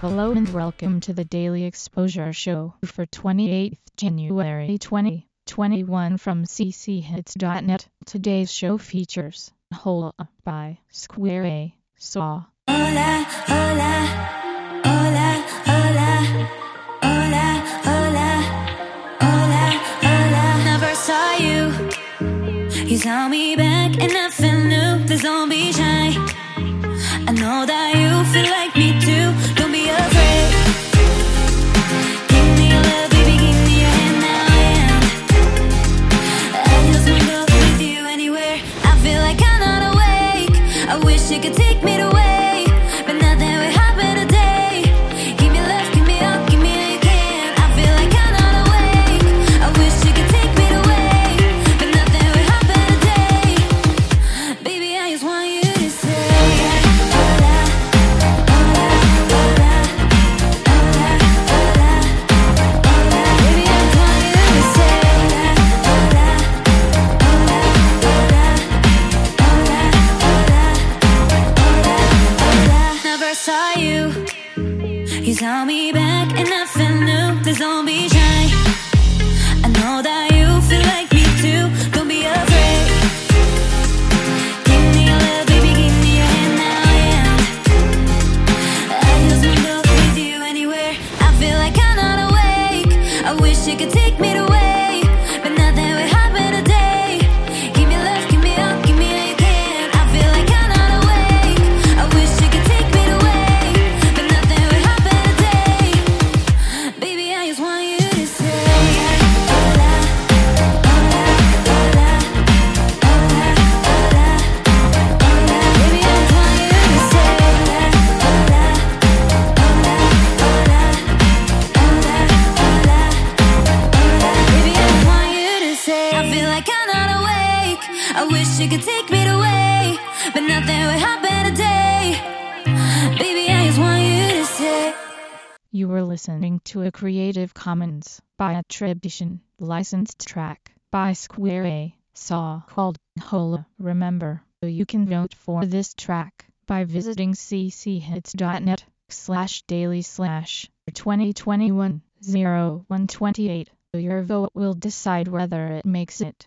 Hello and welcome to the Daily Exposure Show for 28th January 2021 from cchits.net. Today's show features Hola by Square A Saw. Hola, hola, you. Saw me back and nothing new. Please don't be shy. I know that you feel like me You could saw you. You saw me back and nothing new. Please don't shy. I know that you feel like me too. Don't be afraid. Give me your love, baby, give me your hand now, yeah. I just wanna go with you anywhere. I feel like I'm not awake. I wish you could take me away, but I wish you could take me away, but nothing will happen today. Baby, I just want you to say. You were listening to a Creative Commons by attribution licensed track by Square A Saw called Hola. Remember, you can vote for this track by visiting cchits.net slash daily slash 2021 0128. Your vote will decide whether it makes it